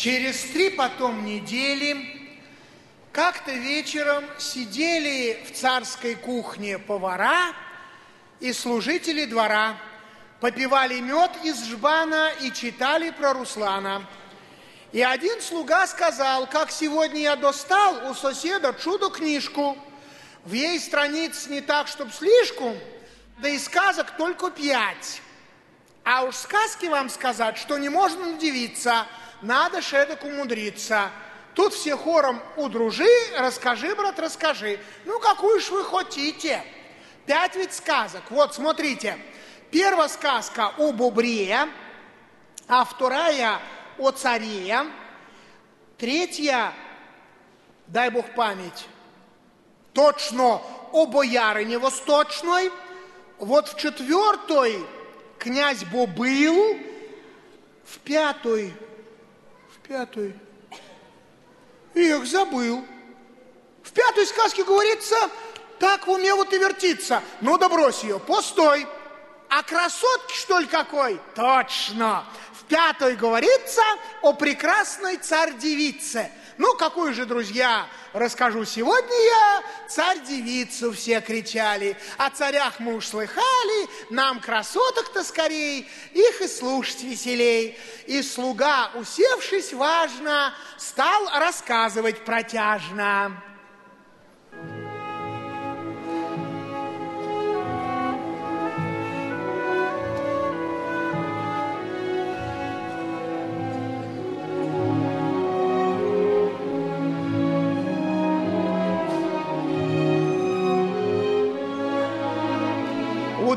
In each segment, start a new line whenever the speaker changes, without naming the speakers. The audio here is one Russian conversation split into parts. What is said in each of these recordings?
Через три потом недели как-то вечером сидели в царской кухне повара и служители двора, попивали мед из жбана и читали про Руслана. И один слуга сказал, как сегодня я достал у соседа чудо-книжку. В ей страниц не так, чтоб слишком, да и сказок только пять. А уж сказки вам сказать, что не можно удивиться, надо шедок умудриться. Тут все хором удружи, расскажи, брат, расскажи. Ну, какую ж вы хотите? Пять ведь сказок. Вот, смотрите. Первая сказка о бубре, а вторая о царе, третья, дай бог память, точно о боярине восточной, вот в четвертой князь Бобыл, в пятой, в пятой, их забыл. В пятой сказке говорится, так в уме вот и вертится. Ну да брось ее, постой. А красотки, что ли, какой? Точно. В пятой говорится о прекрасной царь-девице. Ну, какую же, друзья, расскажу сегодня я. Царь-девицу все кричали. О царях мы уж слыхали, нам красоток-то скорей, их и слушать веселей. И слуга, усевшись важно, стал рассказывать протяжно.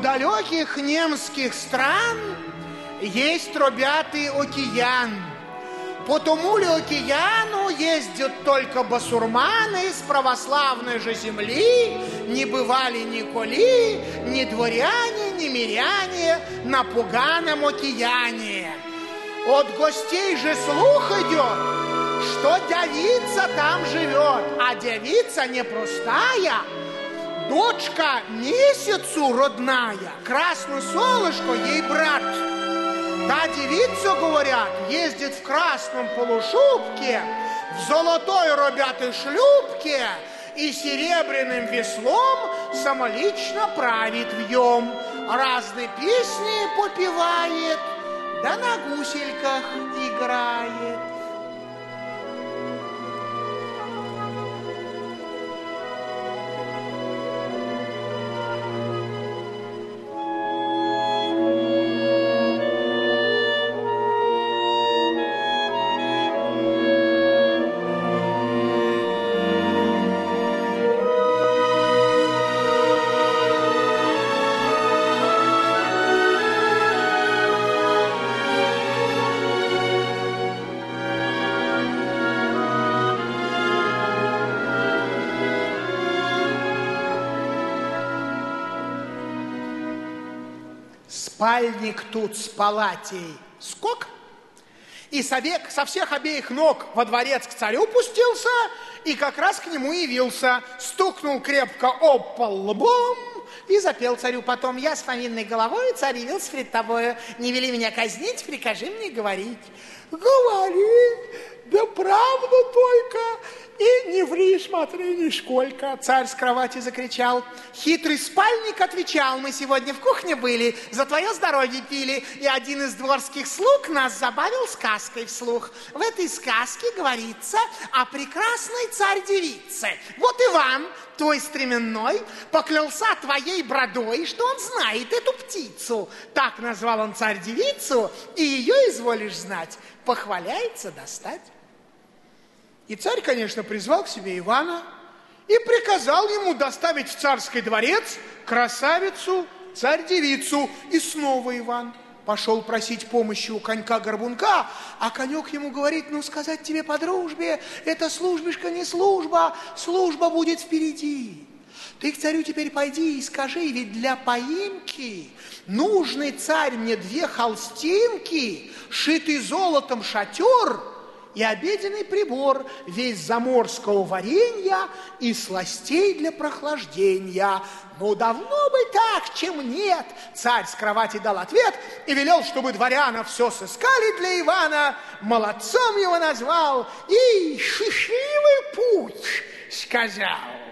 Далеких немских стран есть робятый океан. По тому ли океану ездят только басурманы с православной же земли, не бывали ни коли, ни дворяне, ни миряне на пуганом океане. От гостей же слух идет, что девица там живет, а девица не простая, дочка месяцу родная, красное солнышко ей брат. Та девица, говорят, ездит в красном полушубке, в золотой робятой шлюпке и серебряным веслом самолично правит вьем. Разные песни попивает, да на гусельках играет. Спальник тут с палатей. Скок, и совек со всех обеих ног во дворец к царю пустился, и как раз к нему явился, стукнул крепко об пол лбом и запел царю потом, «Я с фамильной головой, царь явился пред тобою, не вели меня казнить, прикажи мне говорить». «Говори, да правда только, и не ври, смотри, нисколько, царь с кровати закричал. Хитрый спальник отвечал, мы сегодня в кухне были, за твое здоровье пили, и один из дворских слуг нас забавил сказкой вслух. В этой сказке говорится о прекрасной царь-девице. Вот Иван, твой стременной, поклялся твоей бродой, что он знает эту птицу. Так назвал он царь-девицу, и ее изволишь знать, похваляется достать. И царь, конечно, призвал к себе Ивана и приказал ему доставить в царский дворец красавицу, царь-девицу. И снова Иван пошел просить помощи у конька-горбунка, а конек ему говорит, ну, сказать тебе по дружбе, это службишка не служба, служба будет впереди. Ты к царю теперь пойди и скажи, ведь для поимки нужный царь мне две холстинки, шитый золотом шатер – и обеденный прибор, весь заморского варенья и сластей для прохлаждения. Ну, давно бы так, чем нет. Царь с кровати дал ответ и велел, чтобы дворяна все сыскали для Ивана, молодцом его назвал и счастливый путь сказал.